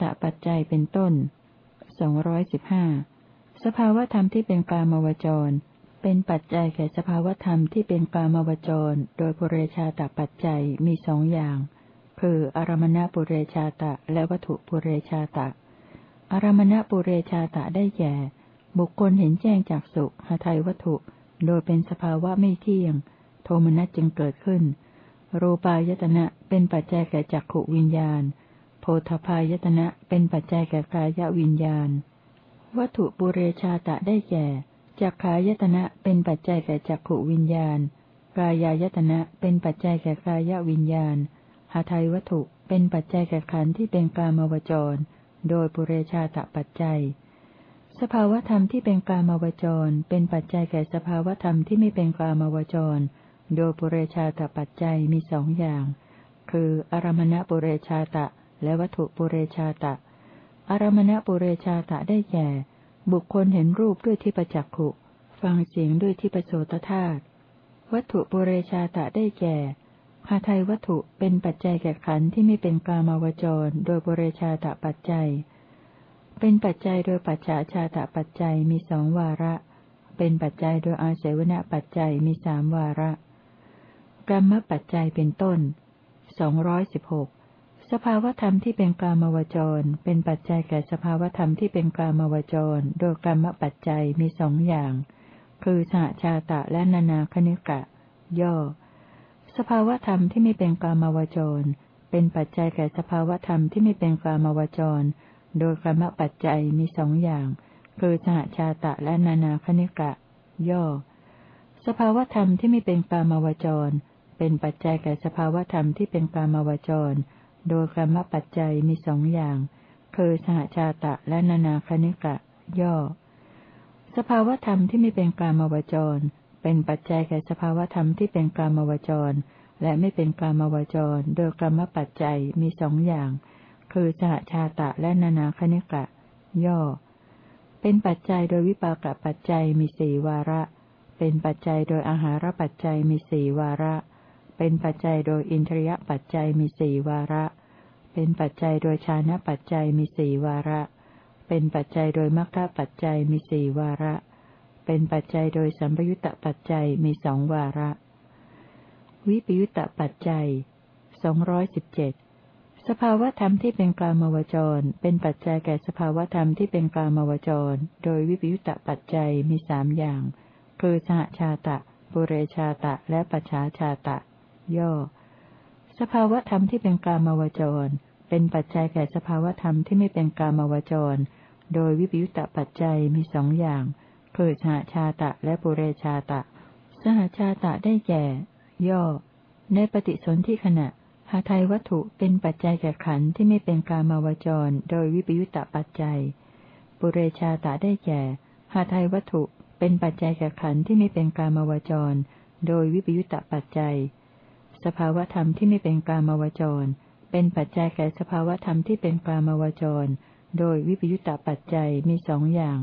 ปุเรชาตปัจจัยเป็นต้นสองร้อยสิบห้าสภาวธรรมที่เป็นกามวจร เป็นปัจจัยแก่สภาวธรรมที่เป็นกามวจร โดยปุเรชาตปัจจัยมีสองอย่าง คืออารมณปุเรชาตะ และวัตถุปุเรชาตะ อารมณปุเรชาตะได้แก่ บุคคลเห็นแจ้งจากสุขหาไทยวัตถุ โดยเป็นสภาวะไม่เที่ยง โทมนัสจึงเกิดขึ้น รูปายตนะเป็นปัจจัยแก่จักขวิญญาณ โพธพายตนะเป็นปัจจัยแก่กายวิญญาณ วัตถุปุเรชาตะได้แก่จักขายตนะเป็นปัจจัยแก่จักขวิญญาณ กายายตนะเป็นปัจจัยแก่กายวิญญาณหาไทยวัตถุเป็นปัจจัยแก่ขันธ์ที่เป็นกามวจร โดยปุเรชาตะปัจจัย สภาวธรรมที่เป็นกามวจร เป็นปัจจัยแก่สภาวธรรมที่ไม่เป็นกามวจร โดยปุเรชาตะปัจจัยมีสองอย่าง คือ อารมณปุเรชาตะ และวัตถุปุเรชาตะ อารมณปุเรชาตะได้แก่ บุคคลเห็นรูปด้วยที่ประจักขุ ฟังเสียงด้วยที่ประโสตธาตุ วัตถุปุเรชาตะได้แก่หาไทยวัตถุเป็นปัจจัยแก่ขันธ์ที่ไม่เป็นกามาวจร โดยปุเรชาตะปัจจัย เป็นปัจจัยโดยปัจฉาชาตะปัจจัยมีสองวาระ เป็นปัจจัยโดยอาศัยวณปัจจัยมีสามวาระกรรมปัจจัยเป็นต้นสองร้อยสิบหก สภาวธรรมที่เป็นกลามวจร เป็นปัจจัยแก่สภาวธรรมที่เป็นกลามวจร โดยกรรมปัจจัยมีสองอย่าง คือสหชาตะและนานาคณิกะ ย่อ สภาวธรรมที่ไม่เป็นกลามวจร เป็นปัจจัยแก่สภาวธรรมที่ไม่เป็นกลามวจร โดยกรรมปัจจัยมีสองอย่าง คือสหชาตะและนานาคณิกะ ย่อ สภาวธรรมที่ไม่เป็นกลามวจร เป็นปัจจัยแก่สภาวธรรมที่เป็นกลามวจร โดยกรรมปัจจัยมีสองอย่าง คือสหชาตะและนานาคณิกะ ย่อ สภาวธรรมที่ไม่เป็นกลามวจร เป็นปัจจัยแก่สภาวธรรมที่เป็นกลามวจร และไม่เป็นกลามวจร โดยกรรมปัจจัยมีสองอย่าง คือสหชาตะและนานาคณิกะ ย่อ เป็นปัจจัยโดยวิปากปัจจัยมีสี่วาระ เป็นปัจจัยโดยอาหารปัจจัยมีสี่วาระ เป็นปัจจัยโดยอินทรียปัจจัยมีสี่วาระ เป็นปัจจัยโดยชานะปัจจัยมีสี่วาระ เป็นปัจจัยโดยมรรคปัจจัยมีสี่วาระ เป็นปัจจัยโดยสัมปยุตตปัจจัยมีสองวาระ วิปยุตตปัจจัยสองร้อยสิบเจ็ดสภาวธรรมที่เป็นกลามวจร เป็นปัจจัยแก่สภาวธรรมที่เป็นกลามวจร โดยวิปยุตตปัจจัยมีสามอย่าง คือสหชาตะ ปุเรชาตะ และปัจฉาชาตะ ย่อ สภาวธรรมที่เป็นกลามวจร เป็นปัจจัยแก่สภาวธรรมที่ไม่เป็นกามวจร โดยวิปยุตตปัจจัยมีสองอย่างคือสหชาตะและปุเรชาตะ สหชาตะได้แก่ ย่อ ในปฏิสนธิขณะหาไทยวัตถุเป็นปัจจัยแก่ขันธ์ที่ไม่เป็นกามวจร โดยวิปยุตตปัจจัย ปุเรชาตะได้แก่หาไทยวัตถุเป็นปัจจัยแก่ขันธ์ที่ไม่เป็นกามวจร โดยวิปยุตตปัจจัย สภาวธรรมที่ไม่เป็นกามวจร เป็นปัจจัยแก่สภาวธรรมที่เป็นกลามวจร โดยวิปยุตตาปัจจัยมีสองอย่าง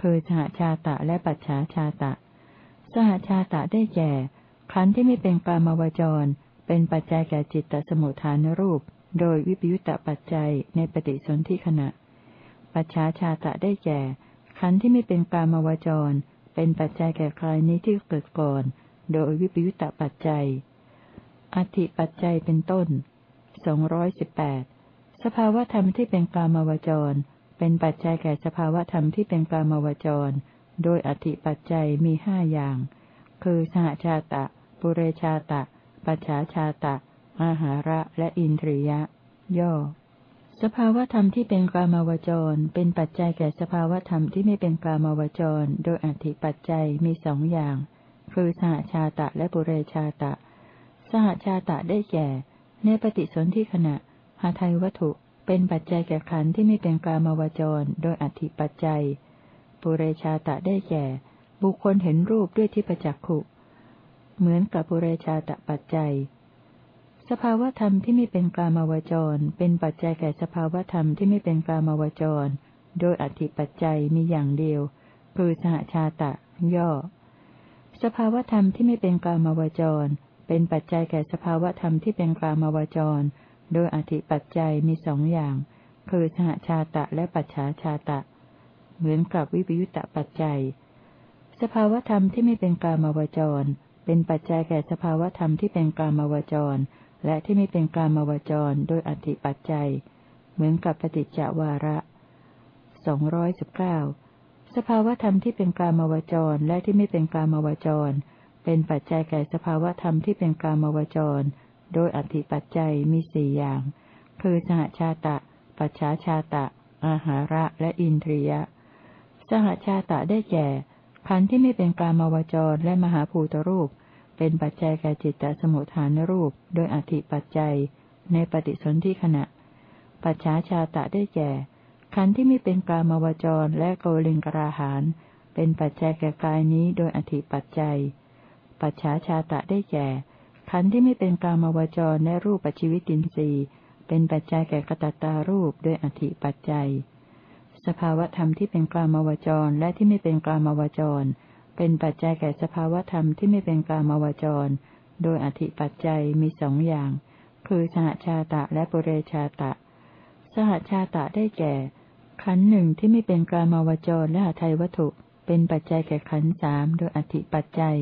คือสหชาตะและปัจฉาชาตะ สหชาตะได้แก่ ขันธ์ที่ไม่เป็นกลามวจร เป็นปัจจัยแก่จิตตสมุทฐานรูป โดยวิปยุตตาปัจจัยในปฏิสนธิขณะ ปัจฉาชาตะได้แก่ ขันธ์ที่ไม่เป็นกลามวจร เป็นปัจจัยแก่กายนี้ที่เกิดก่อน โดยวิปยุตตาปัจจัย อธิปัจจัยเป็นต้นสองร้อยสิบแปดสภาวธรรมที่เป็นกามวจร เป็นปัจจัยแก่สภาวธรรมที่เป็นกามวจร โดยอธิปัจจัยมีห้าอย่าง คือสหชาตะ ปุเรชาตะ ปัจฉาชาตะ อาหาระและอินทรียะ ย่อ สภาวธรรมที่เป็นกามวจร เป็นปัจจัยแก่สภาวธรรมที่ไม่เป็นกามวจร โดยอธิปัจจัยมีสองอย่าง คือสหชาตะและปุเรชาตะ สหชาตะได้แก่ ในปฏิสนธิขณะหาไทยวัตถุเป็นปัจจัยแก่ขันธ์ที่ไม่เป็นกามาวจร โดยอธิปัจจัย ปุเรชาตะได้แก่ บุคคลเห็นรูปด้วยที่ประจักขุ เหมือนกับปุเรชาตะปัจจัย สภาวธรรมที่ไม่เป็นกามาวจร เป็นปัจจัยแก่สภาวธรรมที่ไม่เป็นกามาวจร โดยอธิปัจจัยมีอย่างเดียว คือสหชาตะ ย่อ สภาวธรรมที่ไม่เป็นกามาวจร เป็นปัจจัยแก่สภาวธรรมที่เป็นกลามวจร โดยอธิปัจจัยมีสองอย่าง คือสหชาตะและปัจฉาชาตะ เหมือนกับวิปยุตตปัจจัย สภาวธรรมที่ไม่เป็นกลามาวจร เป็นปัจจัยแก่สภาวธรรมที่เป็นกลามาวจร และที่ไม่เป็นกลามาวจร โดยอธิปัจจัย เหมือนกับปฏิจจวาระสองร้อยสิบเก้าสภาวธรรมที่เป็นกลามาวจรและที่ไม่เป็นกลามาวจร เป็นปัจจัยแก่สภาวธรรมที่เป็นกามวจร โดยอธิปัจจัยมีสี่อย่าง คือสหชาตะ ปัจฉาชาตะ อาหาระและอินทรียะ สหชาตะได้แก่ขันธ์ที่ไม่เป็นกามวจรและมหาภูตรูป เป็นปัจจัยแก่จิตตสมุทฐานรูป โดยอธิปัจจัย ในปฏิสนธิขณะ ปัจฉาชาตะได้แก่ขันธ์ที่ไม่เป็นกามวจรและโกลิงกราหานเป็นปัจจัยแก่กายนี้โดยอธิปัจจัย ปัจฉาชาตะได้แก่ ขันธ์ที่ไม่เป็นกามวจรและรูปปัจจิวิตินทรีย์เป็นปัจจัยแก่กตัตตารูปโดยอธิปัจจัย สภาวธรรมที่เป็นกลามวจรและที่ไม่เป็นกลามวจร เป็นปัจจัยแก่สภาวธรรมที่ไม่เป็นกลามวจร โดยอธิปัจจัยมีสองอย่าง คือสหชาตะและปุเรชาตะ สหชาตะได้แก่ ขันหนึ่งที่ไม่เป็นกลามวจรและหาไทยวัตถุ เป็นปัจจัยแก่ขันสามโดยอธิปัจจัย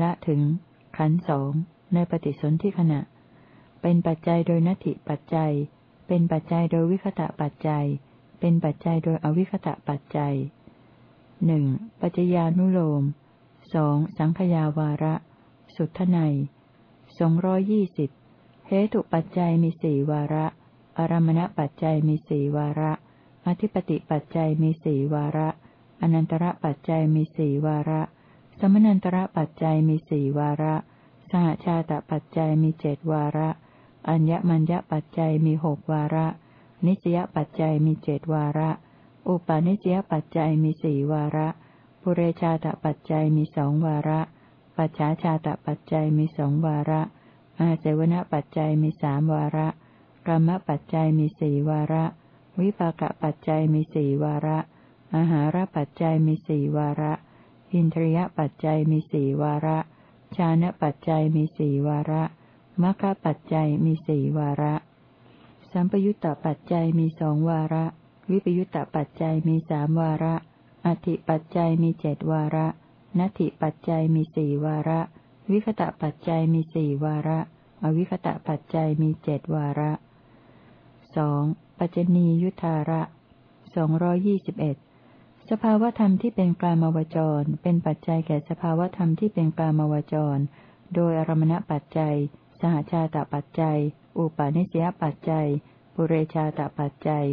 ละถึง ขันสองในปฏิสนธิขณะ เป็นปัจจัยโดยนัตถิปัจจัย เป็นปัจจัยโดยวิคตะปัจจัย เป็นปัจจัยโดยอวิคตะปัจจัยหนึ่งปัจจญานุโลมสองสังขยาวาระ สุทไนสองร้อยี่สิบเหตุปัจจัยมีสี่วาระ อารมณปัจจัยมีสี่วาระ อธิปติปัจจัยมีสี่วาระ อนันตระปัจจัยมีสี่วาระ สมนันตระปัจจัยมีสี่วาระ สหชาตปัจจัยมีเจดวาระ อัญญมัญญปัจจัยมีหกวาระ นิสยปัจจัยมีเจดวาระ อุปาณิสยปัจจัยมีสี่วาระ ปุเรชาตปัจจัยมีสองวาระ ปัจฉาชาตปัจจัยมีสองวาระ อาเจวณปัจจัยมีสามวาระกรรมปัจจัยมีสี่วาระ วิปากปัจจัยมีสี่วาระอาหารปัจจัยมีสี่วาระ อินทรียปัจจัยมีสี่วาระ ชานะปัจจัยมีสี่วาระมรรคปัจจัยมีสี่วาระ สัมปยุตตปัจจัยมีสองวาระ วิปยุตตปัจจัยมีสามวาระ อธิปัจจัยมีเจดวาระนัตถิปัจจัยมีสี่วาระ วิคตะปัจจัยมีสี่วาระ อวิคตะปัจจัยมีเจดวาระสองปัจจนียุทธาระสองรอยี่สิบเอ็ด สภาวธรรมที่เป็นกลามวจร เป็นปัจจัยแก่สภาวธรรมที่เป็นกลามวจร โดยอารมณปัจจัย สหชาตปัจจัย อุปาณิสยปัจจัย ปุเรชาตปัจจัย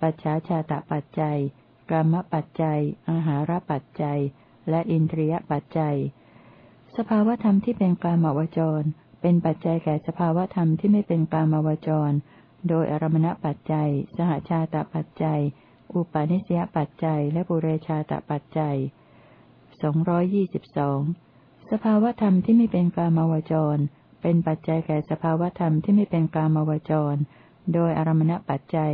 ปัจฉาชาตปัจจัยกรรมปัจจัย อาหารปัจจัย และอินทรียปัจจัย สภาวธรรมที่เป็นกลามวจร เป็นปัจจัยแก่สภาวธรรมที่ไม่เป็นกลามวจร โดยอารมณปัจจัย สหชาตปัจจัย อุปาณิสยปัจจัย และปุเรชาตปัจจัยสองร้อยยี่สิบสองสภาวธรรมที่ไม่เป็นกามาวจร เป็นปัจจัยแก่สภาวธรรมที่ไม่เป็นกามาวจร โดยอารมณปัจจัย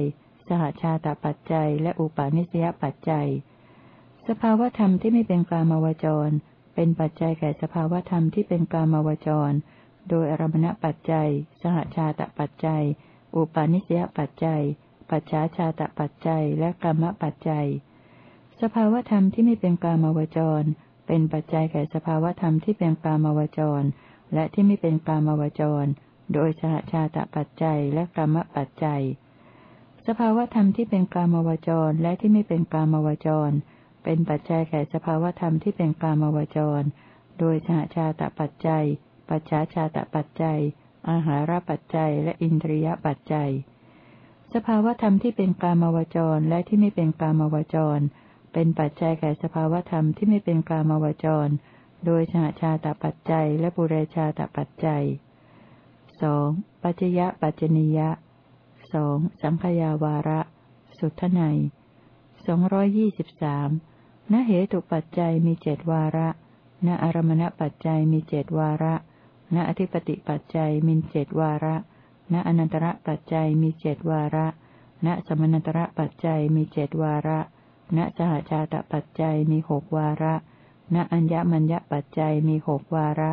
สหชาตปัจจัย และอุปาณิสยปัจจัย สภาวธรรมที่ไม่เป็นกามาวจร เป็นปัจจัยแก่สภาวธรรมที่เป็นกามาวจร โดยอารมณปัจจัย สหชาตปัจจัย อุปาณิสยปัจจัย ปัจฉาชาตปัจจัยและกรรมปัจจัย สภาวธรรมที่ไม่เป็นกามวจร เป็นปัจจัยแก่สภาวธรรมที่เป็นกามวจร และที่ไม่เป็นกามวจร โดยสหชาตปัจจัยและกรรมปัจจัย สภาวธรรมที่เป็นกามวจรและที่ไม่เป็นกามวจร เป็นปัจจัยแก่สภาวธรรมที่เป็นกามวจร โดยสหชาตปัจจัย ปัจฉาชาตปัจจัย อาหารปัจจัยและอินทรียปัจจัย สภาวธรรมที่เป็นกามวจรและที่ไม่เป็นกามวจร เป็นปัจจัยแก่สภาวธรรมที่ไม่เป็นกามวจร โดยชาชาตปัจจัยและปุเรชาตปัจจัยสองปัจจยะปัจจนิยะสองสังขยาวาระ สุทไนสองร้อยยี่สิบสามณเหตุปัจจัยมีเจดวาระณอารมณปัจจัยมีเจดวาระณอธิปติปัจจัยมีเจดวาระ ณอนันตระปัจจัยมีเจดวาระ ณสมนันตระปัจจัยมีเจดวาระ ณสหชาตปัจจัยมีหกวาระ ณอัญญมัญญปัจจัยมีหกวาระ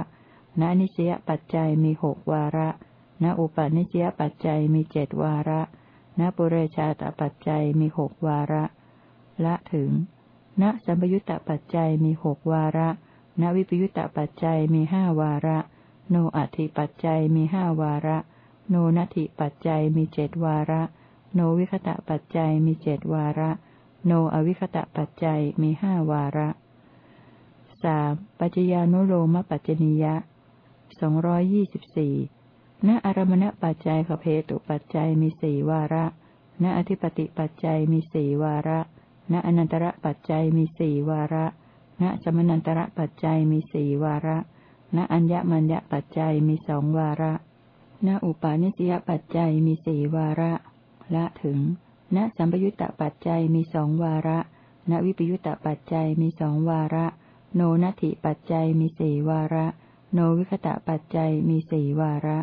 ณนิสยปัจจัยมีหกวาระ ณอุปนิสยปัจจัยมีเจดวาระ ณปุเรชาตปัจจัยมีหกวาระ ละถึง ณสัมปยุตตปัจจัยมีหกวาระ ณวิปยุตตปัจจัยมีห้าวาระ โนอัติปัจจัยมีห้าวาระ โนนัตถิปัจจัยมีเจดวาระ โนวิคตะปัจจัยมีเจดวาระ โนอวิคตะปัจจัยมีห้าวาระสามปัจจญานุโลมปัจจนิยะสองร้อยยี่สิบสี่ณอารมณปัจจัยกับเหตุปัจจัยมีสี่วาระ ณอธิปติปัจจัยมีสี่วาระ ณอนันตระปัจจัยมีสี่วาระ ณสมนันตระปัจจัยมีสี่วาระ ณอัญญมัญญปัจจัยมีสองวาระ ณอุปาณิสยปัจจัยมีสี่วาระ ละถึง ณสัมปยุตตปัจจัยมีสองวาระ ณวิปยุตตปัจจัยมีสองวาระ โนนัตถิปัจจัยมีสี่วาระ โนวิคตะปัจจัยมีสี่วาระ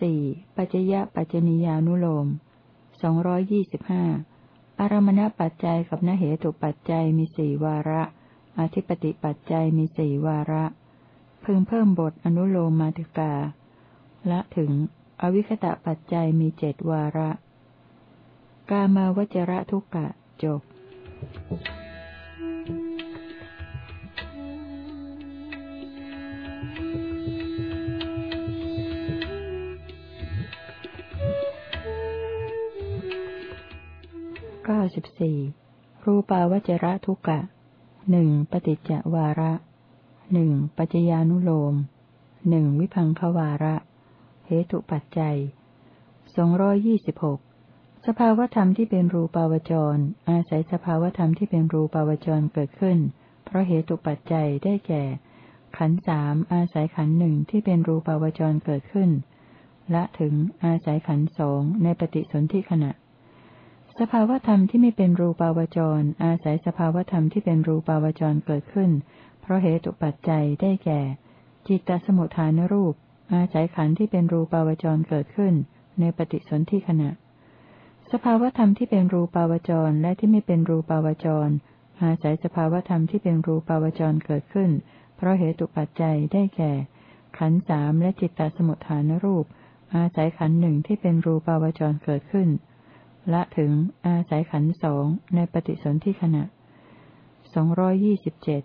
สี่ปัจจยปัจจนิยานุโลมสองร้อยยี่สิบห้าอารมณปัจจัยกับนเหตุปัจจัยมีสี่วาระ อธิปติปัจจัยมีสี่วาระ พึงเพิ่มบทอนุโลมมาติกา ละถึง อวิคตะปัจจัยมีเจดวาระ กามาวจระทุกกะจบเก้าสิบสี่รูปาวจระทุกะหนึ่งปฏิจจวาระหนึ่งปัจจญานุโลมหนึ่งวิพังควาระ เหตุปัจจัยสองร้อยยี่สิบหกสภาวธรรมที่เป็นรูปาวจร อาศัยสภาวธรรมที่เป็นรูปาวจรเกิดขึ้น เพราะเหตุปัจจัยได้แก่ ขันสามอาศัยขันหนึ่งที่เป็นรูปาวจรเกิดขึ้นและถึงอาศัยขันสองในปฏิสนธิขณะ สภาวธรรมที่ไม่เป็นรูปาวจร อาศัยสภาวธรรมที่เป็นรูปาวจรเกิดขึ้น เพราะเหตุปัจจัยได้แก่ จิตตสมุทฐานรูป อาศัยขันธ์ที่เป็นรูปาวจรเกิดขึ้น ในปฏิสนธิขณะ สภาวธรรมที่เป็นรูปาวจรและที่ไม่เป็นรูปาวจร อาศัยสภาวธรรมที่เป็นรูปาวจรเกิดขึ้น เพราะเหตุปัจจัยได้แก่ ขันธ์สามและจิตตสมุทฐานรูป อาศัยขันธ์หนึ่งที่เป็นรูปาวจรเกิดขึ้น ละถึงอาศัยขันสองในปฏิสนธิขณะสองร้อยยี่สิบเจ็ด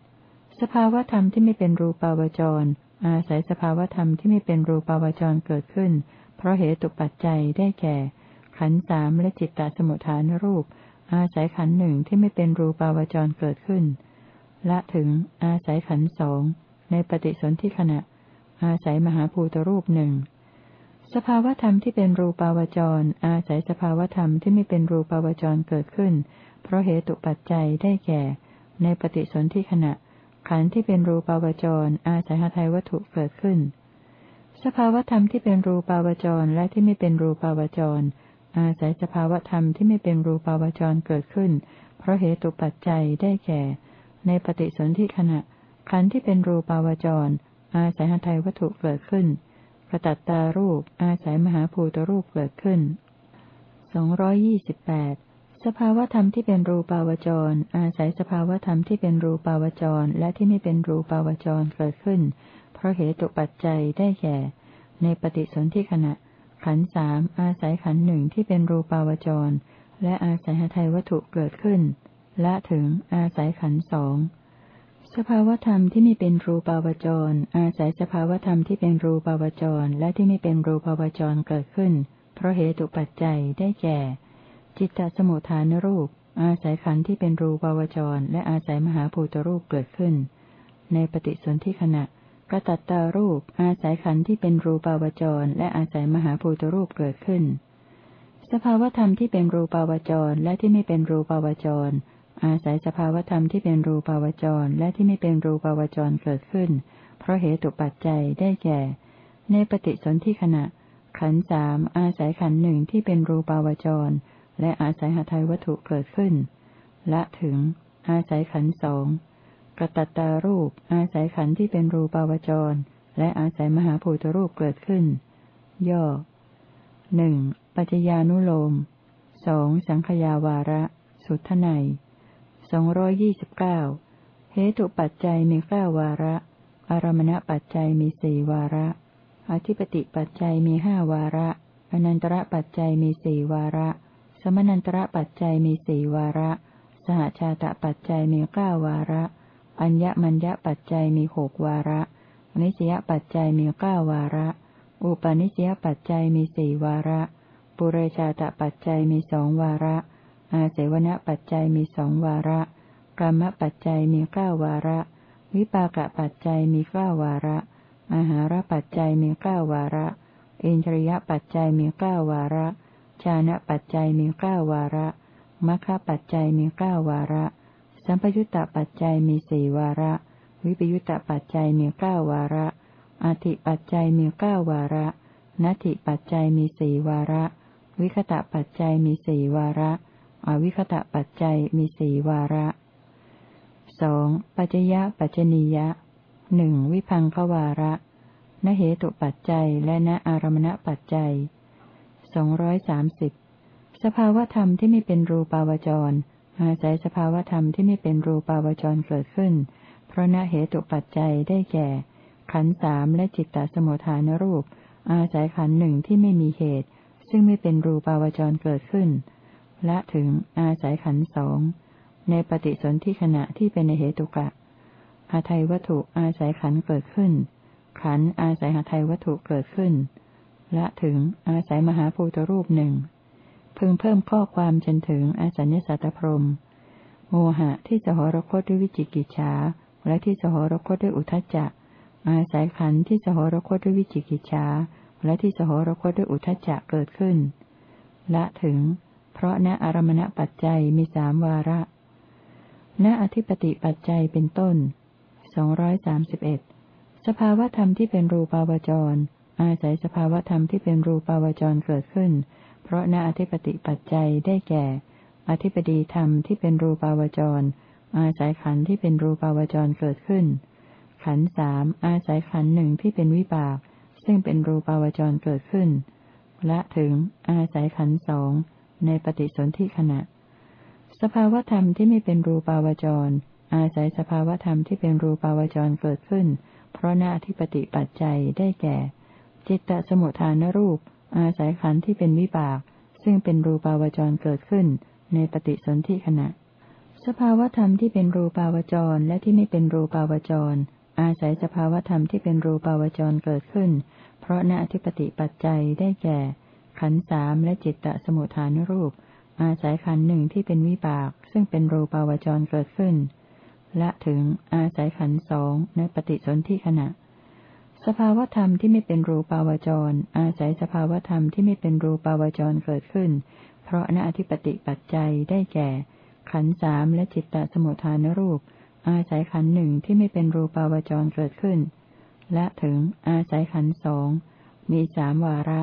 สภาวธรรมที่ไม่เป็นรูปาวจร อาศัยสภาวธรรมที่ไม่เป็นรูปาวจรเกิดขึ้น เพราะเหตุปัจจัยได้แก่ ขันสามและจิตตสมุทฐานรูป อาศัยขันหนึ่งที่ไม่เป็นรูปาวจรเกิดขึ้น ละถึง อาศัยขันสองในปฏิสนธิขณะ อาศัยมหาภูตรูปหนึ่งสภาวธรรมที่เป็นรูปาวจร อาศัยสภาวธรรมที่ไม่เป็นรูปาวจรเกิดขึ้น เพราะเหตุปัจจัยได้แก่ ในปฏิสนธิขณะ ขันธ์ที่เป็นรูปาวจร อาศัยหทัยวัตถุเกิดขึ้น สภาวธรรมที่เป็นรูปาวจรและที่ไม่เป็นรูปาวจร อาศัยสภาวธรรมที่ไม่เป็นรูปาวจรเกิดขึ้น เพราะเหตุปัจจัยได้แก่ ในปฏิสนธิขณะ ขันธ์ที่เป็นรูปาวจร อาศัยหทัยวัตถุเกิดขึ้นกระตัตตารูป อาศัยมหาภูตรูปเกิดขึ้นสองร้อยยี่สิบแปด สภาวธรรมที่เป็นรูปาวจร อาศัยสภาวธรรมที่เป็นรูปาวจร และที่ไม่เป็นรูปาวจรเกิดขึ้น เพราะเหตุปัจจัยได้แก่ ในปฏิสนธิขณะ ขันสามอาศัยขันหนึ่งที่เป็นรูปาวจร และอาศัยหทัยวัตถุเกิดขึ้นและถึงอาศัยขันสองสภาวธรรมที่ไม่เป็นรูปาวจร อาศัยสภาวธรรมที่เป็นรูปาวจร และที่ไม่เป็นรูปาวจรเกิดขึ้น เพราะเหตุปัจจัยได้แก่ จิตตสมุทฐานรูป อาศัยขันธ์ที่เป็นรูปาวจร และอาศัยมหาภูตรูปเกิดขึ้น ในปฏิสนธิขณะกระตัตตารูป อาศัยขันธ์ที่เป็นรูปาวจร และอาศัยมหาภูตรูปเกิดขึ้น สภาวธรรมที่เป็นรูปาวจร และที่ไม่เป็นรูปาวจร อาศัยสภาวธรรมที่เป็นรูปาวจร และที่ไม่เป็นรูปาวจรเกิดขึ้น เพราะเหตุปัจจัยได้แก่ ในปฏิสนธิขณะ ขันสามอาศัยขันหนึ่งที่เป็นรูปาวจร และอาศัยหทัยวัตถุเกิดขึ้นและถึง อาศัยขันสองกระตัตตารูป อาศัยขันที่เป็นรูปาวจร และอาศัยมหาภูตรูปเกิดขึ้น ย่อหนึ่งปัจจญานุโลมสองสังขยาวาระ สุทไนสองร้อยยี่สิบเก้าเหตุปัจจัยมีเก้าวาระ อารมณปัจจัยมีสี่วาระ อธิปติปัจจัยมีห้าวาระ อนันตระปัจจัยมีสี่วาระ สมนันตระปัจจัยมีสี่วาระ สหชาตปัจจัยมีเก้าวาระ อัญญมัญญปัจจัยมีหกวาระนิสยปัจจัยมีเก้าวาระ อุปนิสยปัจจัยมีสี่วาระ ปุเรชาตปัจจัยมีสองวาระ อาเสวณปัจจัยมีสองวาระกรรมปัจจัยมีเก้าวาระ วิปากปัจจัยมีเก้าวาระอาหารปัจจัยมีเก้าวาระ อินทรียปัจจัยมีเก้าวาระ ชานะปัจจัยมีเก้าวาระมัคคะปัจจัยมีเก้าวาระ สัมปยุตตปัจจัยมีสี่วาระ วิปยุตตปัจจัยมีเก้าวาระอาติปัจจัยมีเก้าวาระนัตถิปัจจัยมีสี่วาระ วิคตะปัจจัยมีสี่วาระ อวิคตะปัจจัยมีสี่วาระสองปัจจยะปัจจนียะหนึ่งวิพังควาระนเหตุปัจจัยและณอารมณปัจจัย สองร้อยสามสิบสภาวธรรมที่ไม่เป็นรูปาวจร อาศัยสภาวธรรมที่ไม่เป็นรูปาวจรเกิดขึ้น เพราะณเหตุปัจจัยได้แก่ ขันสามและจิตตสมุทฐานรูป อาศัยขันหนึ่งที่ไม่มีเหตุ ซึ่งไม่เป็นรูปาวจรเกิดขึ้น และถึงอาศัยขันสองในปฏิสนธิขณะที่เป็นในเหตุกะหาไทยวัตถุอาศัยขันเกิดขึ้น ขันอาศัยหาไทยวัตถุเกิดขึ้นและถึงอาศัยมหาภูตรูปหนึ่งพึงเพิ่มข้อความจนถึงอาศัยสัตพรมโมหะที่สหรคตด้วยวิจิกิจฉาและที่สหรคตด้วยอุทจจะ อาศัยขันที่สหรคตด้วยวิจิกิจฉาและที่สหรคตด้วยอุทจจะเกิดขึ้นและถึง เพราะณอารมณปัจจัยมีสามวาระ ณอธิปติปัจจัยเป็นต้นสองร้อยสามสิบเอ็ดสภาวธรรมที่เป็นรูปาวจร อาศัยสภาวธรรมที่เป็นรูปาวจรเกิดขึ้น เพราะณอธิปติปัจจัยได้แก่ อธิปดีธรรมที่เป็นรูปาวจร อาศัยขันธ์ที่เป็นรูปาวจรเกิดขึ้น ขันธ์สามอาศัยขันธ์หนึ่งที่เป็นวิบาก ซึ่งเป็นรูปาวจรเกิดขึ้น และถึงอาศัยขันธ์สองในปฏิสนธิขณะ สภาวธรรมที่ไม่เป็นรูปาวจร อาศัยสภาวธรรมที่เป็นรูปาวจรเกิดขึ้น เพราะหน้าที่ปฏิปัจจัยได้แก่ จิตตสมุทฐานรูป อาศัยขันธ์ที่เป็นวิบาก ซึ่งเป็นรูปาวจรเกิดขึ้น ในปฏิสนธิขณะ สภาวธรรมที่เป็นรูปาวจรและที่ไม่เป็นรูปาวจร อาศัยสภาวธรรมที่เป็นรูปาวจรเกิดขึ้น เพราะหน้าที่ปฏิปัจจัยได้แก่ ขันธ์สามและจิตตสมุทฐานรูป อาศัยขันธ์หนึ่งที่เป็นวิบาก ซึ่งเป็นรูปาวจรเกิดขึ้นและถึงอาศัยขันธ์สองในปฏิสนธิขณะ สภาวธรรมที่ไม่เป็นรูปาวจร อาศัยสภาวธรรมที่ไม่เป็นรูปาวจรเกิดขึ้น เพราะณอธิปติปัจจัยได้แก่ ขันสามและจิตตสมุทฐานรูป อาศัยขันหนึ่งที่ไม่เป็นรูปาวจรเกิดขึ้น และถึงอาศัยขันสองมีสามวาระ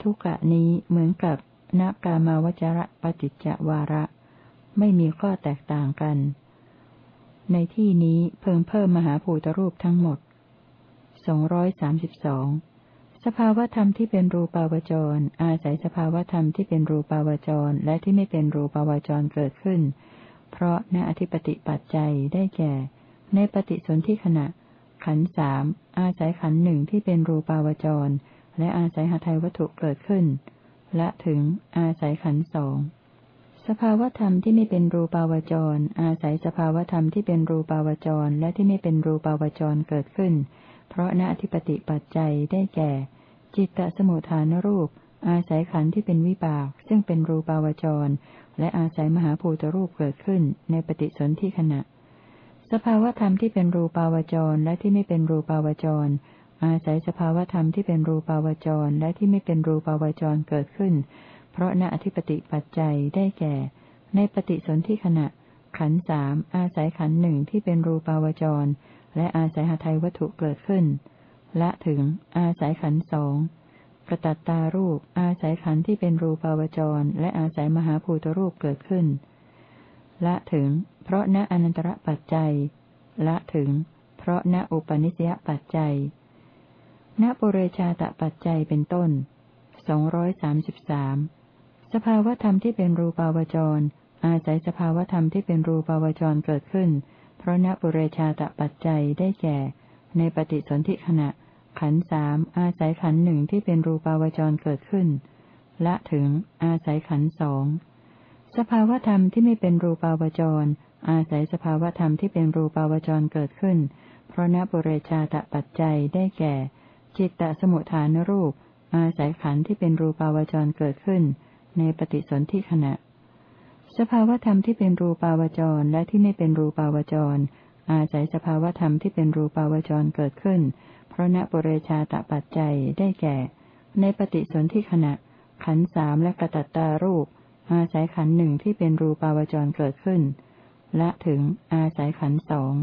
ทุกะนี้เหมือนกับนกามาวจระปฏิจจวาระ ไม่มีข้อแตกต่างกัน ในที่นี้เพิ่มเพิ่มมหาภูตรูปทั้งหมด สองร้อยสามสิบสองสภาวธรรมที่เป็นรูปาวจร อาศัยสภาวธรรมที่เป็นรูปาวจร และที่ไม่เป็นรูปาวจรเกิดขึ้น เพราะในอธิปติปัจจัยได้แก่ ในปฏิสนธิขณะ ขันสามอาศัยขันหนึ่งที่เป็นรูปาวจร และอาศัยหาไทยวัตถุเกิดขึ้น และถึงอาศัยขันสองสภาวธรรมที่ไม่เป็นรูปาวจร อาศัยสภาวธรรมที่เป็นรูปาวจร และที่ไม่เป็นรูปาวจรเกิดขึ้น เพราะณอธิปติปัจจัยได้แก่ จิตตสมุทฐานรูป อาศัยขันธ์ที่เป็นวิบาก ซึ่งเป็นรูปาวจร และอาศัยมหาภูตรูปเกิดขึ้นในปฏิสนธิขณะ สภาวธรรมที่เป็นรูปาวจรและที่ไม่เป็นรูปาวจร อาศัยสภาวธรรมที่เป็นรูปาวจรและที่ไม่เป็นรูปาวจรเกิดขึ้น เพราะณอธิปติปัจจัยได้แก่ ในปฏิสนธิขณะ ขันสามอาศัยขันหนึ่งที่เป็นรูปาวจร และอาศัยหาไทยวัตถุเกิดขึ้นและถึง อาศัยขันสองกระตัตตารูป อาศัยขันที่เป็นรูปาวจร และอาศัยมหาภูตรูปเกิดขึ้นและถึง เพราะณอนันตระปัจจัยและถึง เพราะณอุปนิสยปัจจัยณปุเรชาตปัจจัยเป็นต้นสองร้อยสามสิบสามสภาวธรรมที่เป็นรูปาวจร อาศัยสภาวธรรมที่เป็นรูปาวจรเกิดขึ้น เพราะณปุเรชาตปัจจัยได้แก่ ในปฏิสนธิขณะ ขันสามอาศัยขันหนึ่งที่เป็นรูปาวจรเกิดขึ้น ละถึง อาศัยขันสองสภาวธรรมที่ไม่เป็นรูปาวจร อาศัยสภาวธรรมที่เป็นรูปาวจรเกิดขึ้น เพราะนบุเรชาตะปัจจัยได้แก่ จิตตสมุทฐานรูป อาศัยขันที่เป็นรูปาวจรเกิดขึ้น ในปฏิสนธิขณะ สภาวธรรมที่เป็นรูปาวจรและที่ไม่เป็นรูปาวจร อาศัยสภาวธรรมที่เป็นรูปาวจรเกิดขึ้น เพราะนบุเรชาตะปัจจัยได้แก่ ในปฏิสนธิขณะ ขันสามและกระตัตตารูป อาศัยขันหนึ่งที่เป็นรูปาวจรเกิดขึ้น และถึงอาศัยขันสอง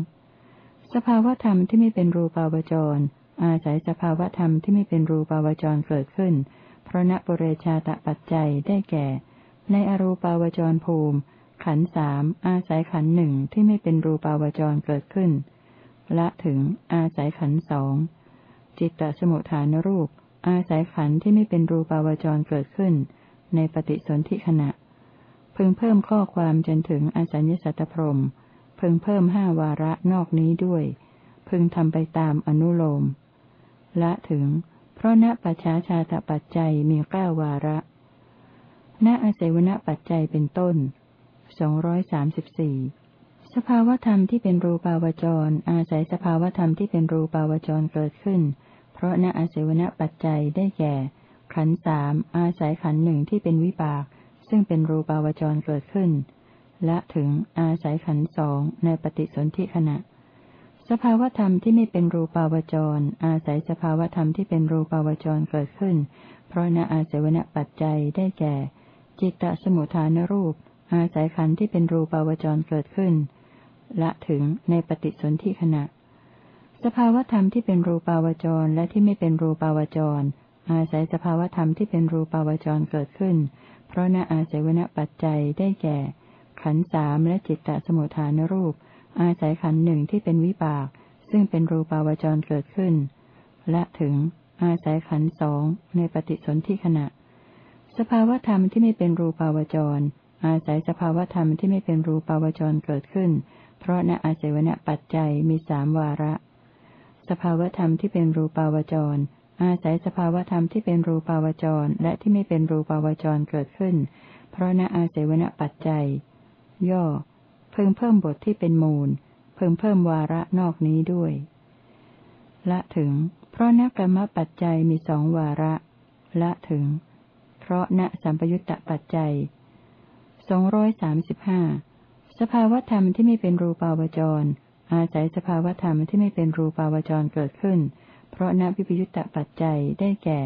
สภาวธรรมที่ไม่เป็นรูปาวจร อาศัยสภาวธรรมที่ไม่เป็นรูปาวจรเกิดขึ้น เพราะณปุเรชาตะปัจจัยได้แก่ ในอรูปาวจรภูมิ ขันสามอาศัยขันหนึ่งที่ไม่เป็นรูปาวจรเกิดขึ้นและถึงอาศัยขันสองจิตตสมุทฐานรูป อาศัยขันที่ไม่เป็นรูปาวจรเกิดขึ้น ในปฏิสนธิขณะ พึงเพิ่มข้อความจนถึงอสัญญสัตตพรมพึงเพิ่มห้าวาระนอกนี้ด้วย พึงทำไปตามอนุโลม ละถึง เพราะณปัจฉาชาตปัจจัยมีเก้าวาระ ณอาศัยวณปัจจัยเป็นต้นสองร้อยสามสิบสี่สภาวธรรมที่เป็นรูปาวจร อาศัยสภาวธรรมที่เป็นรูปาวจรเกิดขึ้น เพราะณอาศัยวณปัจจัยได้แก่ ขันสามอาศัยขันหนึ่งที่เป็นวิบาก ซึ่งเป็นรูปาวจรเกิดขึ้น และถึงอาศัยขันสองในปฏิสนธิขณะ สภาวธรรมที่ไม่เป็นรูปาวจร อาศัยสภาวธรรมที่เป็นรูปาวจรเกิดขึ้น เพราะณอาศัยวณปัจจัยได้แก่ จิตตสมุทฐานรูป อาศัยขันที่เป็นรูปาวจรเกิดขึ้นและถึงในปฏิสนธิขณะ สภาวธรรมที่เป็นรูปาวจรและที่ไม่เป็นรูปาวจร อาศัยสภาวธรรมที่เป็นรูปาวจรเกิดขึ้น เพราะนอาศัยวณปัจจัยได้แก่ ขันสามและจิตตสมุทฐานรูป อาศัยขันหนึ่งที่เป็นวิบาก ซึ่งเป็นรูปาวจรเกิดขึ้นและถึง อาศัยขันสองในปฏิสนธิขณะ สภาวธรรมที่ไม่เป็นรูปาวจร อาศัยสภาวธรรมที่ไม่เป็นรูปาวจรเกิดขึ้น เพราะนอาศัยวณปัจจัยมีสามวาระ สภาวธรรมที่เป็นรูปาวจร อาศัยสภาวธรรมที่เป็นรูปาวจรและที่ไม่เป็นรูปาวจรเกิดขึ้น เพราะณอาศัยวณปัจจัย ย่อ เพิ่มเพิ่มบทที่เป็นมูล เพิ่มเพิ่มวาระนอกนี้ด้วย ละถึง เพราะณกรรมปัจจัยมีสองวาระ ละถึง เพราะณสัมปยุตตปัจจัยสองร้อยสามสิบห้าสภาวธรรมที่ไม่เป็นรูปาวจร อาศัยสภาวธรรมที่ไม่เป็นรูปาวจรเกิดขึ้น เพราะณวิปยุตตปัจจัยได้แก่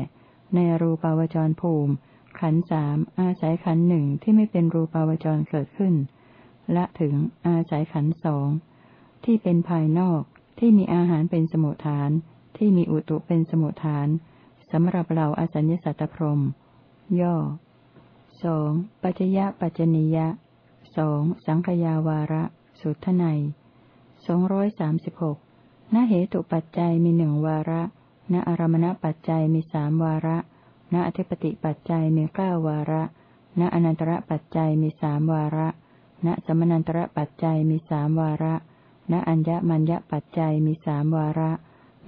ในรูปาวจรภูมิ ขันสามอาศัยขันหนึ่งที่ไม่เป็นรูปาวจรเกิดขึ้น และถึงอาศัยขันสองที่เป็นภายนอกที่มีอาหารเป็นสมุทฐาน ที่มีอุตุเป็นสมุทฐานสำหรับเราอสัญญสัตตพรม ย่อสองปัจยะปัจจนิยะสองสังขยาวาระ สุทไนสองร้อยสามสิบหกณเหตุปัจจัยมีหนึ่งวาระณอารมณปัจจัยมีสามวาระณอธิปติปัจจัยมีเก้าวาระณอนันตระปัจจัยมีสามวาระณสมนันตระปัจจัยมีสามวาระณอัญญมัญญปัจจัยมีสามวาระ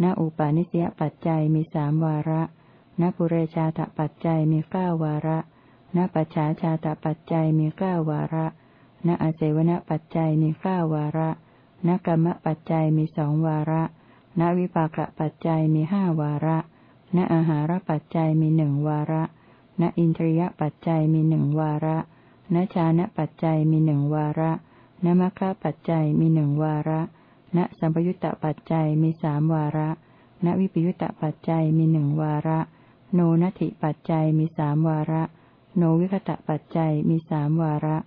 ณอุปาณิสยปัจจัยมีสามวาระ ณปุเรชาตปัจจัยมีเก้าวาระ ณปัจฉาชาตปัจจัยมีเก้าวาระ ณอาเจวณปัจจัยมีเก้าวาระนกรรมปัจจัยมีสองวาระ ณวิปากปัจจัยมีห้าวาระ ณอาหารปัจจัยมีหนึ่งวาระ ณอินทรียปัจจัยมีหนึ่งวาระ ณชานะปัจจัยมีหนึ่งวาระ ณมัคคะปัจจัยมีหนึ่งวาระ ณสัมปยุตตปัจจัยมีสามวาระ ณวิปยุตตปัจจัยมีหนึ่งวาระ โนนัติปัจจัยมีสามวาระ โนวิคตะปัจจัยมีสามวาระ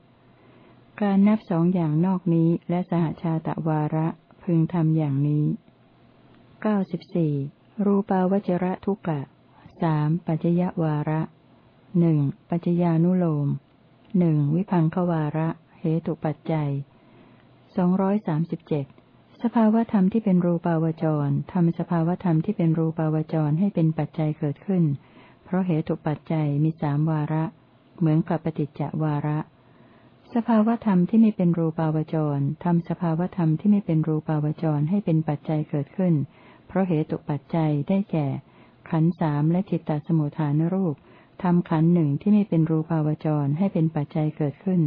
การนับสองอย่างนอกนี้และสหชาตะวาระพึงทำอย่างนี้เก้าสิบสี่รูปาวจระทุกะสามปัจจยวาระหนึ่งปัจจญานุโลมหนึ่งวิพังควาระ เหตุปัจจัยสองร้อยสามสิบเจ็ด สภาวธรรมที่เป็นรูปาวจรทำสภาวธรรมที่เป็นรูปาวจรให้เป็นปัจจัยเกิดขึ้น เพราะเหตุปัจจัยมีสามวาระ เหมือนกับปฏิจจวาระ สภาวธรรมที่ไม่เป็นรูปาวจรทำสภาวธรรมที่ไม่เป็นรูปาวจรให้เป็นปัจจัยเกิดขึ้น เพราะเหตุปัจจัยได้แก่ ขันสามและจิตตสมุทฐานรูปทำขันหนึ่งที่ไม่เป็นรูปาวจรให้เป็นปัจจัยเกิดขึ้น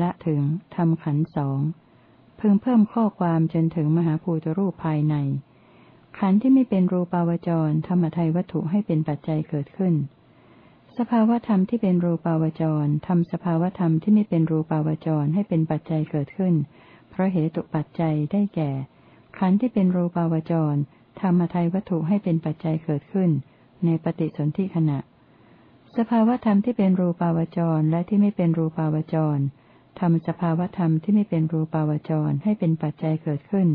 ละถึงทำขันสอง พิ่มเพิ่มข้อความจนถึงมหาภูตรูปภายใน ขันธ์ที่ไม่เป็นรูปาวจรธรรมทัยวัตถุให้เป็นปัจจัยเกิดขึ้น สภาวธรรมที่เป็นรูปาวจรทำสภาวธรรมที่ไม่เป็นรูปาวจรให้เป็นปัจจัยเกิดขึ้น เพราะเหตุปัจจัยได้แก่ ขันธ์ที่เป็นรูปาวจรธรรมทัยวัตถุให้เป็นปัจจัยเกิดขึ้น ในปฏิสนธิขณะ สภาวธรรมที่เป็นรูปาวจรและที่ไม่เป็นรูปาวจร ทำสภาวธรรมที่ไม่เป็นรูปาวจรให้เป็นปัจจัยเกิดขึ้น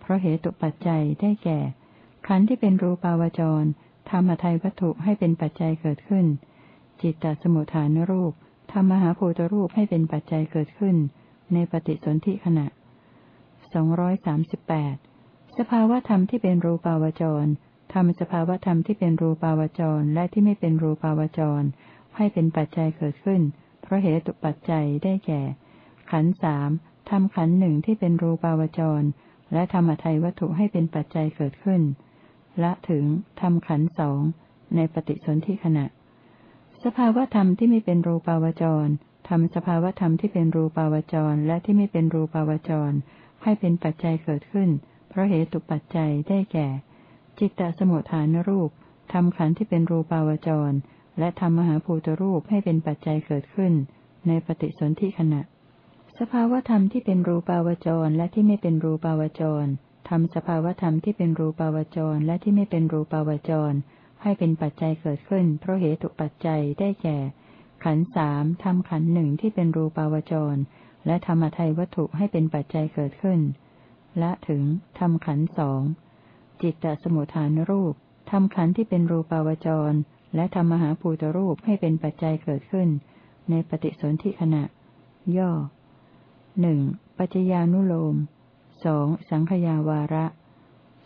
เพราะเหตุปัจจัยได้แก่ ขันธ์ที่เป็นรูปาวจรทำอทัยวัตถุให้เป็นปัจจัยเกิดขึ้น จิตตสมุทฐานรูปทำมหาภูตรูปให้เป็นปัจจัยเกิดขึ้น ในปฏิสนธิขณะสองร้อยสามสิบแปดสภาวธรรมที่เป็นรูปาวจรทำสภาวธรรมที่เป็นรูปาวจรและที่ไม่เป็นรูปาวจร ให้เป็นปัจจัยเกิดขึ้น เพราะเหตุปัจจัยได้แก่ ขันสามทำขันหนึ่งที่เป็นรูปาวจร และทำอัทัยวัตถุให้เป็นปัจจัยเกิดขึ้น ละถึงทำขันสองในปฏิสนธิขณะ สภาวธรรมที่ไม่เป็นรูปาวจรทำสภาวธรรมที่เป็นรูปาวจร และที่ไม่เป็นรูปาวจร ให้เป็นปัจจัยเกิดขึ้น เพราะเหตุปัจจัยได้แก่ จิตตสมุทฐานรูปทำขันที่เป็นรูปาวจร และทำมหาภูตรูปให้เป็นปัจจัยเกิดขึ้น ในปฏิสนธิขณะ สภาวธรรมที่เป็นรูปาวจรและที่ไม่เป็นรูปาวจรทำสภาวธรรมที่เป็นรูปาวจรและที่ไม่เป็นรูปาวจร ให้เป็นปัจจัยเกิดขึ้น เพราะเหตุปัจจัยได้แก่ ขันสามทำขันหนึ่งที่เป็นรูปาวจร และธรรมทัยวัตถุให้เป็นปัจจัยเกิดขึ้น และถึงทำขันสองจิตตสมุทฐานรูปทำขันที่เป็นรูปาวจร และทำมหาภูตรูปให้เป็นปัจจัยเกิดขึ้น ในปฏิสนธิขณะ ย่อหนึ่งปัจจญานุโลมสองสังขยาวาระ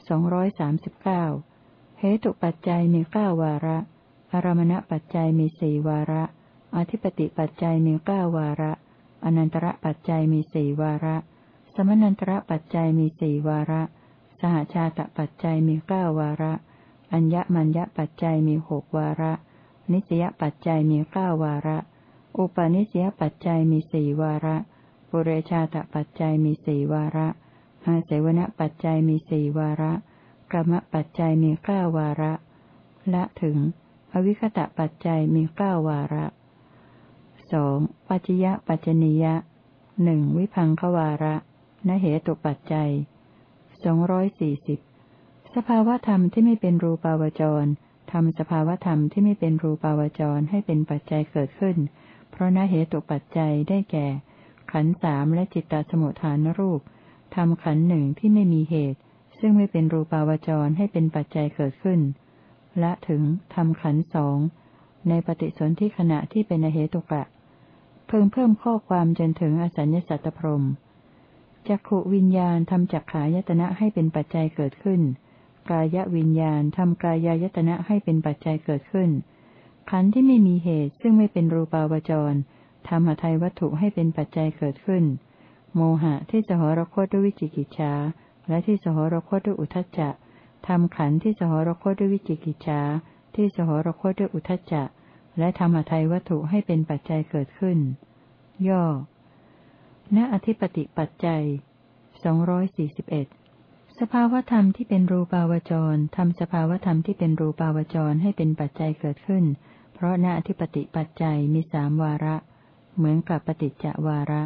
สองร้อยสามสิบเก้าเหตุปัจจัยมีเก้าวาระ อารมณปัจจัยมีสี่วาระ อธิปติปัจจัยมีเก้าวาระ อนันตระปัจจัยมีสี่วาระ สมนันตระปัจจัยมีสี่วาระ สหชาตปัจจัยมีเก้าวาระ อัญญมัญญปัจจัยมีหกวาระ นิสยปัจจัยมีเก้าวาระ อุปนิสยปัจจัยมีสี่วาระปุเรชาตปัจจัยมีสี่วาระอาเสวนปัจจัยมีสี่วาระกรรมปัจจัยมีเก้าวาระ ละถึง อวิคตะปัจจัยมีเก้าวาระสองปัจจยปัจจนิยะหนึ่งวิพังควาระนเหตุปัจจัยสองร้อยสี่สิบ สภาวธรรมที่ไม่เป็นรูปาวจรทำสภาวธรรมที่ไม่เป็นรูปาวจรให้เป็นปัจจัยเกิดขึ้น เพราะนเหตุปัจจัยได้แก่ ขันสามและจิตตสมุทฐานรูปทำขันหนึ่งที่ไม่มีเหตุ ซึ่งไม่เป็นรูปาวจรให้เป็นปัจจัยเกิดขึ้น และถึงทำขันสองในปฏิสนธิขณะที่เป็นเหตุกะ เพิ่มเพิ่มข้อความจนถึงอสัญญสัตตพรมจักขวิญญาณทำจักขายตนะให้เป็นปัจจัยเกิดขึ้น กายวิญญาณทำกายายตนะให้เป็นปัจจัยเกิดขึ้น ขันธ์ที่ไม่มีเหตุซึ่งไม่เป็นรูปาวจรทำหทัยวัตถุให้เป็นปัจจัยเกิดขึ้น โมหะที่สหรคตด้วยวิจิกิจฉาและที่สหรคตด้วยอุทจจะทำขันธ์ที่สหรคตด้วยวิจิกิจฉาที่สหรคตด้วยอุทจจะและทำหทัยวัตถุให้เป็นปัจจัยเกิดขึ้น ย่อ ณอธิปติปัจจัยสองร้อยสี่สิบเอ็ด สภาวธรรมที่เป็นรูปาวจรทำสภาวธรรมที่เป็นรูปาวจรให้เป็นปัจจัยเกิดขึ้น เพราะณอธิปติปัจจัยมีสามวาระ เหมือนกับปฏิจจวาระ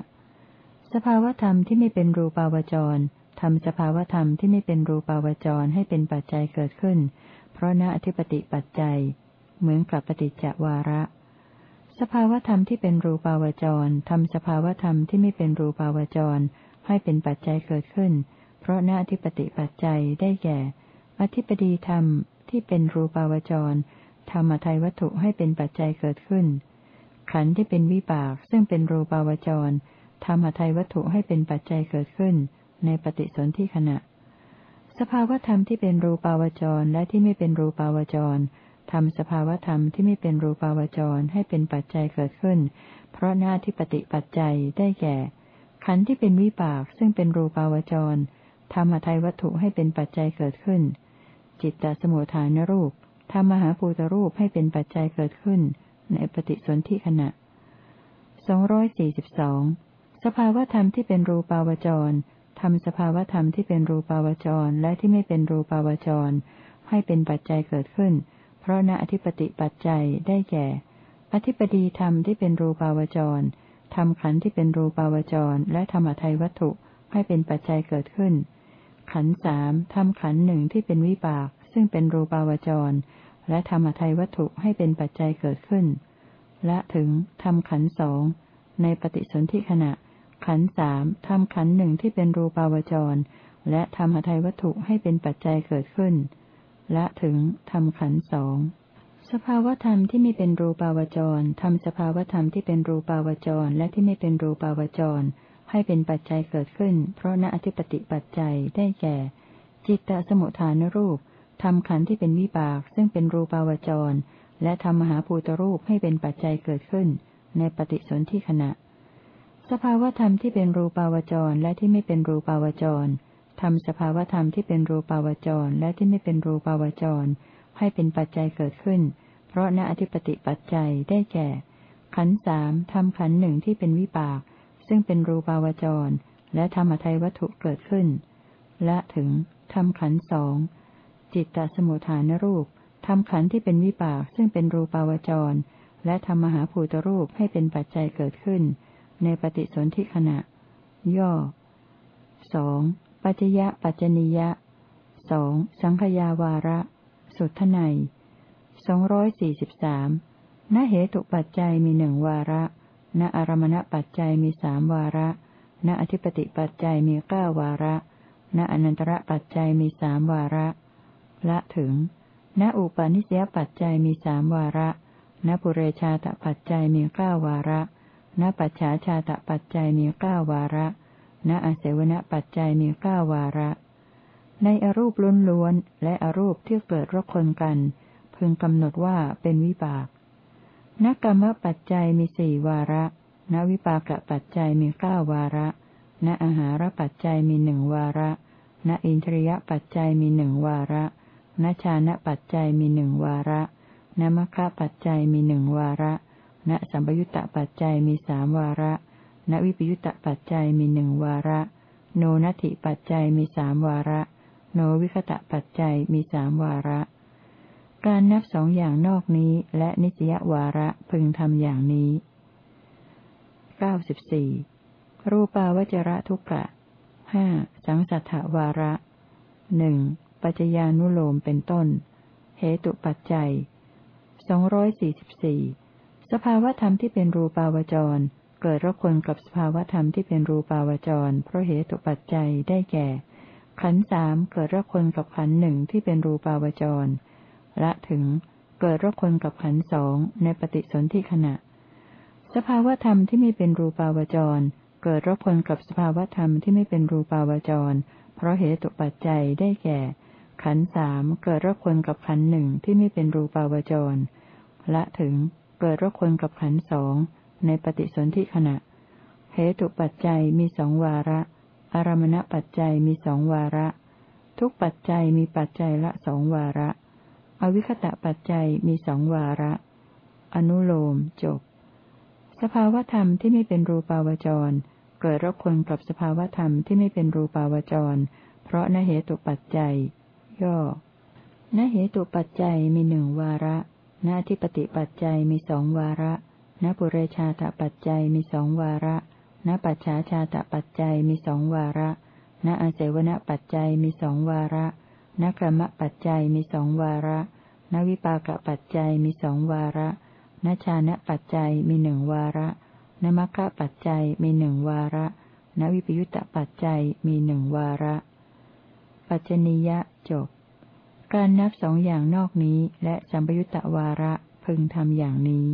สภาวธรรมที่ไม่เป็นรูปาวจรทำสภาวธรรมที่ไม่เป็นรูปาวจรให้เป็นปัจจัยเกิดขึ้น เพราะณอธิปติปัจจัย เหมือนกับปฏิจจวาระ สภาวธรรมที่เป็นรูปาวจรทำสภาวธรรมที่ไม่เป็นรูปาวจรให้เป็นปัจจัยเกิดขึ้นเพราะณอธิปติปัจจัยได้แก่ อธิปดีธรรมที่เป็นรูปาวจรธรรมทัยวัตถุให้เป็นปัจจัยเกิดขึ้น ขันธ์ที่เป็นวิบากซึ่งเป็นรูปาวจรทำหทัยวัตถุให้เป็นปัจจัยเกิดขึ้น ในปฏิสนธิขณะ สภาวธรรมที่เป็นรูปาวจรและที่ไม่เป็นรูปาวจรทำสภาวธรรมที่ไม่เป็นรูปาวจรให้เป็นปัจจัยเกิดขึ้น เพราะหน้าที่ปฏิปัจจัยได้แก่ ขันธ์ที่เป็นวิบากซึ่งเป็นรูปาวจร ทำหทัยวัตถุให้เป็นปัจจัยเกิดขึ้น จิตตสมุทฐานรูปทำมหาภูตรูปให้เป็นปัจจัยเกิดขึ้น ในปฏิสนธิขณะสองร้อยสี่สิบสองสภาวธรรมที่เป็นรูปาวจรทำสภาวธรรมที่เป็นรูปาวจรและที่ไม่เป็นรูปาวจร ให้เป็นปัจจัยเกิดขึ้น เพราะณอธิปติปัจจัยได้แก่ อธิปดีธรรมที่เป็นรูปาวจรทำขันธ์ที่เป็นรูปาวจร และธรรมทัยวัตถุ ให้เป็นปัจจัยเกิดขึ้น ขันสามทำขันหนึ่งที่เป็นวิบาก ซึ่งเป็นรูปาวจร และธรรมทัยวัตถุให้เป็นปัจจัยเกิดขึ้น และถึงทำขันสองในปฏิสนธิขณะ ขันสามทำขันหนึ่งที่เป็นรูปาวจร และธรรมทัยวัตถุให้เป็นปัจจัยเกิดขึ้น และถึงทำขันสองสภาวธรรมที่ไม่เป็นรูปาวจรทำสภาวธรรมที่เป็นรูปาวจร และที่ไม่เป็นรูปาวจร ให้เป็นปัจจัยเกิดขึ้น เพราะณอธิปติปัจจัยได้แก่ จิตตสมุทฐานรูปทำขันธ์ที่เป็นวิบาก ซึ่งเป็นรูปาวจร และทำมหาภูตรูปให้เป็นปัจจัยเกิดขึ้น ในปฏิสนธิขณะ สภาวธรรมที่เป็นรูปาวจรและที่ไม่เป็นรูปาวจรทำสภาวธรรมที่เป็นรูปาวจรและที่ไม่เป็นรูปาวจร ให้เป็นปัจจัยเกิดขึ้น เพราะณอธิปติปัจจัยได้แก่ ขันสามทำขันหนึ่งที่เป็นวิปาก ซึ่งเป็นรูปาวจร และธรรมทัยวัตถุเกิดขึ้น และถึงทำขันสองจิตตสมุทฐานรูปทำขันที่เป็นวิปากซึ่งเป็นรูปาวจร และทำมหาภูตรูปให้เป็นปัจจัยเกิดขึ้น ในปฏิสนธิขณะ ย่อสองปัจยะปัจจนิยะสองสังขยาวาระ สุทไนสองร้อยสี่สิบสามณเหตุปัจจัยมีหนึ่งวาระ ณอารมณปัจจัยมีสามวาระ ณอธิปติปัจจัยมีเก้าวาระ ณอนันตระปัจจัยมีสามวาระ ละถึง ณอุปาณิสยปัจจัยมีสามวาระ ณปุเรชาตปัจจัยมีเก้าวาระ ณปัจฉาชาตปัจจัยมีเก้าวาระ ณอเสวนปัจจัยมีเก้าวาระ ในอรูปล้วนๆและอรูปที่เกิดรกคนกัน พึงกำหนดว่าเป็นวิบาก นักกรรมปัจจัยมีสี่วาระณวิปากปัจจัยมีเก้าวาระณอาหารปัจจัยมีหนึ่งวาระณอินทรียปัจจัยมีหนึ่งวาระณชานะปัจจัยมีหนึ่งวาระณมัคคะปัจจัยมีหนึ่งวาระณสัมปยุตตปัจจัยมีสามวาระณวิปยุตตปัจจัยมีหนึ่งวาระ โนนัตถิปัจจัยมีสามวาระ โนวิคตะปัจจัยมีสามวาระ การนับสองอย่างนอกนี้ และนิสยวาระพึงทำอย่างนี้เก้าสิบสี่รูปาวจระทุกะห้าสังสัทธวาระหนึ่งปัจจญานุโลมเป็นต้น เหตุปัจจัยสองร้อยสี่สิบสี่สภาวธรรมที่เป็นรูปาวจร เกิดรบคนกับสภาวธรรมที่เป็นรูปาวจร เพราะเหตุปัจจัยได้แก่ ขันสามเกิดรบคนกับขันหนึ่งที่เป็นรูปาวจร ละถึงเกิดรคนกับขันสองในปฏิสนธิขณะ สภาวธรรมที่ไม่เป็นรูปาวจร เกิดรคนกับสภาวธรรมที่ไม่เป็นรูปาวจร เพราะเหตุปัจจัยได้แก่ ขันสามเกิดรคนกับขันหนึ่งที่ไม่เป็นรูปาวจร ละถึงเกิดรคนกับขันสองในปฏิสนธิขณะ เหตุปัจจัยมีสองวาระ อารมณปัจจัยมีสองวาระ ทุกปัจจัยมีปัจจัยละสองวาระ อวิคตะปัจจัยมีสองวาระ อนุโลมจบ สภาวธรรมที่ไม่เป็นรูปาวจร เกิดรบคนกับสภาวธรรมที่ไม่เป็นรูปาวจร เพราะนเหตุปัจจัย ย่อนเหตุปัจจัยมีหนึ่งวาระนทิปติปัจจัยมีสองวาระนปุเรชาตปัจจัยมีสองวาระนปัจฉาชาตปัจจัยมีสองวาระนอาเสวนปัจจัยมีสองวาระ นกรรมปัจจัยมีสองวาระ นวิปากปัจจัยมีสองวาระนชานะปัจจัยมีหนึ่งวาระ นมัคคะปัจจัยมีหนึ่งวาระ นวิปยุตตปัจจัยมีหนึ่งวาระ ปัจจนิยะจบ การนับสองอย่างนอกนี้และสัมปยุตตวาระพึงทำอย่างนี้